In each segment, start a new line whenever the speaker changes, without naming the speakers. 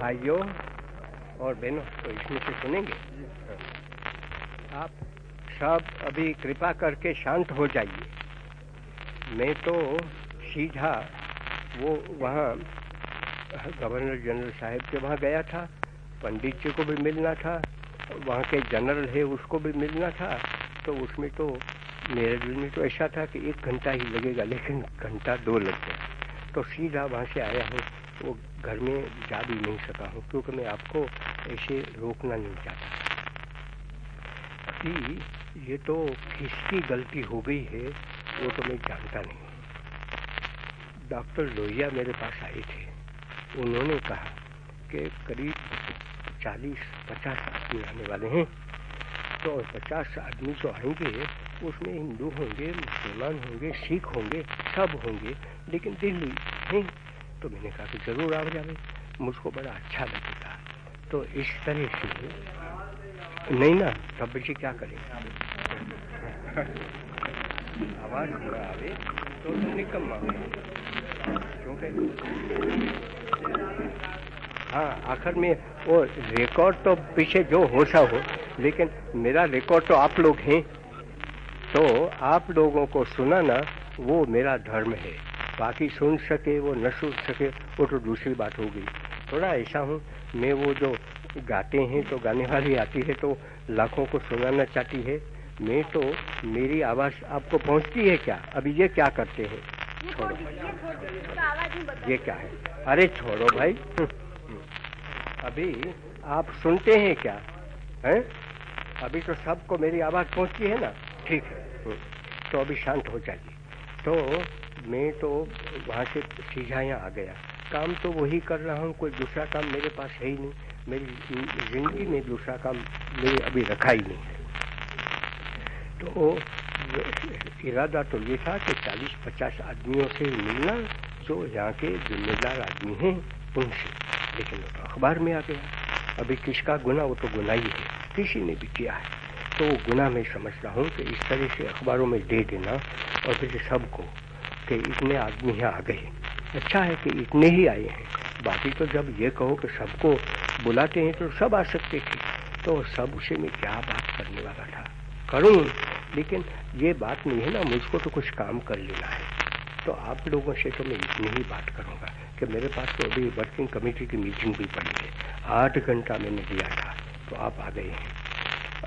भाइयों और बहनों तो इसमें से सुनेंगे। आप सब अभी कृपा करके शांत हो जाइए। मैं तो सीधा वो वहाँ, गवर्नर जनरल साहब के वहाँ गया था, पंडित जी को भी मिलना था, वहाँ के जनरल है उसको भी मिलना था तो उसमें तो मेरे दिल में तो ऐसा था कि एक घंटा ही लगेगा, लेकिन घंटा दो लग गया। तो सीधा वहाँ से आया हूँ। वो घर में जा भी नहीं सका हूँ, क्योंकि मैं आपको ऐसे रोकना नहीं चाहता। अभी ये तो किसकी गलती हो गई है, वो तो मैं जानता नहीं डॉक्टर लोहिया मेरे पास आए थे। उन्होंने कहा कि करीब चालीस, पचास आदमी आने वाले हैं। तो पचास आदमी तो आएँगे, उसमें हिंदू होंगे, मुसलमान होंगे, सिख होंगे, सब होंगे, लेकिन दिल्ली है तो मैंने कहा कि ज़रूर आ जाए मुझको बड़ा अच्छा लगेगा तो इस तरह से नहीं ना तब बच्चे क्या करें? आवाज़ थोड़ा आवे तो निकम क्योंकि हाँ आखिर में वो रिकॉर्ड तो पीछे जो हो सा हो, लेकिन मेरा रिकॉर्ड तो आप लोग हैं। तो आप लोगों को सुनाना, वो मेरा धर्म है। बाकी सुन सके वो न सुन सके वो तो दूसरी बात होगी थोड़ा ऐसा हूँ मैं वो जो गाते हैं तो गाने वाली आती है तो लाखों को सुनाना चाहती है मैं तो मेरी आवाज़ आपको पहुँचती है क्या? अभी ये क्या करते हैं? छोड़ो ये क्या है? अरे छोड़ो भाई। अभी आप सुनते हैं क्या? हैं? अभी तो सबको मेरी आवाज़ पहुँचती है ना? ठीक है। तो अभी शांत हो जाइए। तो मैं तो वहाँ से सीधा यहाँ आ गया। काम तो वही कर रहा हूँ, कोई दूसरा काम मेरे पास है ही नहीं। मेरी ज़िंदगी में दूसरा काम मैंने अभी रखा ही नहीं है। तो इरादा तो ये था कि 40-50 आदमियों से मिलना जो यहाँ के जिम्मेदार आदमी हैं, उनसे। लेकिन वो तो अखबार में आ गया। अभी किसका गुना वो तो गुना ही। है किसी ने भी किया है। तो वो गुना मैं समझता हूँ कि इस तरह से अखबारों में दे देना और फिर सबको कि इतने आदमी यहाँ आ गए। अच्छा है कि इतने ही आए हैं। बाकी तो जब ये कहो कि सबको बुलाते हैं तो सब आ सकते थे। तो सब उसे मैं क्या बात करने वाला था? करूँ, लेकिन ये बात नहीं है ना, मुझको तो कुछ काम कर लेना है। तो आप लोगों से तो मैं इतनी ही बात करूँगा कि मेरे पास तो अभी वर्किंग कमेटी की मीटिंग भी पड़ी है। आठ घंटा मैंने दिया था तो आप आ गए हैं।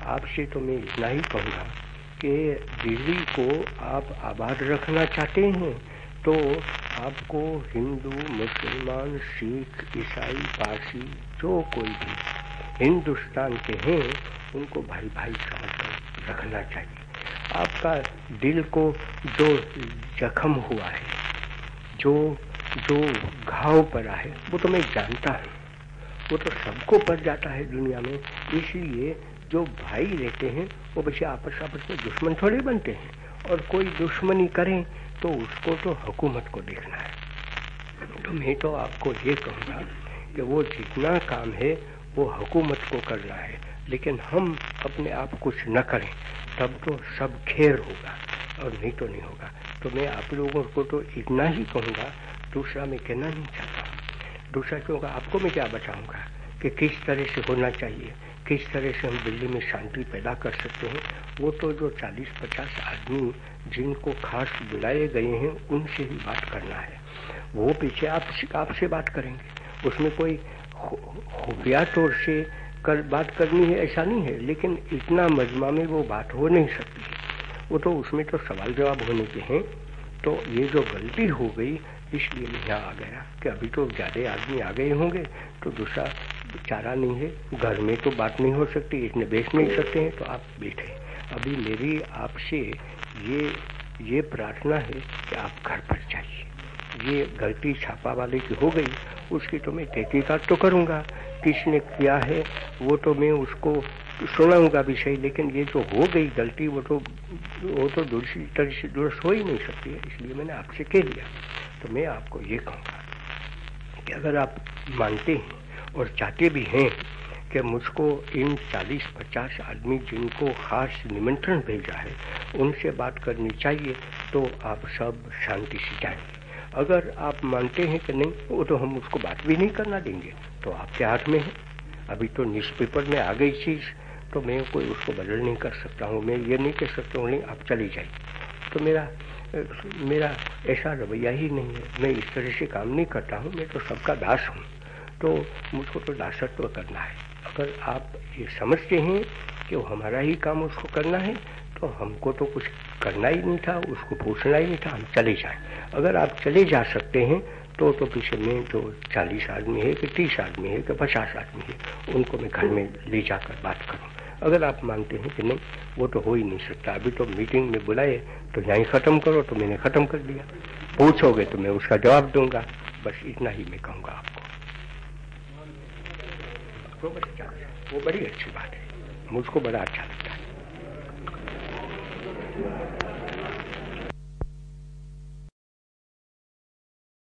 आपसे तो मैं इतना ही कहूँगा कि दिल्ली को आप आबाद रखना चाहते हैं तो आपको हिंदू, मुसलमान, सिख, ईसाई, पारसी, जो कोई भी हिंदुस्तान के हैं, उनको भाई भाई समझकर रखना चाहिए। आपका दिल को जो जख्म हुआ है, जो जो घाव पड़ा है, वो तो मैं जानता हूँ। वो तो सबको पड़ जाता है दुनिया में, इसलिए जो भाई रहते हैं, वो बच्चे आपस आपस में दुश्मन थोड़े बनते हैं। और कोई दुश्मनी करें तो उसको तो हुकूमत को देखना है। तो मैं तो आपको ये कहूँगा कि वो जितना काम है, वो हुकूमत को करना है। लेकिन हम अपने आप कुछ न करें, तब तो सब खेर होगा और नहीं तो नहीं होगा। तो मैं आप लोगों को तो इतना ही कहूँगा, दूसरा मैं कहना नहीं चाहता। दूसरा क्योंकि आपको मैं क्या बताऊँगा कि किस तरह से होना चाहिए, किस तरह से हम दिल्ली में शांति पैदा कर सकते हैं, वो तो जो 40-50 आदमी जिनको खास बुलाए गए हैं, उनसे ही बात करना है। वो पीछे आप आपसे बात करेंगे। उसमें कोई खुफिया तौर से कर, बात करनी है, ऐसा नहीं है, लेकिन इतना मजमा में वो बात हो नहीं सकती। वो तो उसमें तो सवाल जवाब होने के हैं। तो ये जो गलती हो गई, इसलिए मैं यहाँ आ गया कि अभी तो ज़्यादा आदमी आ गए होंगे तो दूसरा चारा नहीं है, घर में तो बात नहीं हो सकती इसने बेच नहीं सकते हैं तो आप बैठे। अभी मेरी आपसे ये ये प्रार्थना है कि आप घर पर जाइए। ये गलती छापा वाले की हो गई, उसकी तो मैं तहकीकात तो करूँगा। किसने किया है, वो तो मैं उसको सुनाऊँगा भी सही लेकिन ये जो हो गई गलती, वो तो वो तो दूसरी तरह से दुरुस्त हो ही नहीं सकती है, इसलिए मैंने आपसे कह लिया तो मैं आपको ये कहूँगा कि अगर आप मानते हैं और चाहते भी हैं कि मुझको इन 40-50 आदमी जिनको खास निमंत्रण भेजा है, उनसे बात करनी चाहिए तो आप सब शांति से जाएँगे अगर आप मानते हैं कि नहीं, वो तो हम उसको बात भी नहीं करना देंगे। तो आपके हाथ में है। अभी तो न्यूज़ पेपर में आ गई चीज़ तो मैं कोई उसको बदल नहीं कर सकता हूँ, मैं ये नहीं कह सकता हूँ, नहीं, आप चली जाइए। तो मेरा मेरा ऐसा रवैया ही नहीं है। मैं इस तरह से काम नहीं करता हूँ, मैं तो सबका दास हूँ। तो मुझको तो दासत्व करना है। अगर आप ये समझते हैं कि वो हमारा ही काम उसको करना है तो हमको तो कुछ करना ही नहीं था, उसको पूछना ही नहीं था, हम चले जाए। अगर आप चले जा सकते हैं तो तो पीछे में जो चालीस आदमी है, कि तीस आदमी है, कि पचास आदमी है, उनको मैं घर में ले जाकर बात करूँ। अगर आप मानते हैं कि नहीं, वो तो हो ही नहीं सकता। अभी तो मीटिंग में बुलाए तो यहीं ख़त्म करो तो मैंने ख़त्म कर दिया। पूछोगे तो मैं उसका जवाब दूँगा। बस इतना ही मैं कहूँगा आपको वो बड़ी अच्छी बात है। मुझको बड़ा अच्छा लगता है।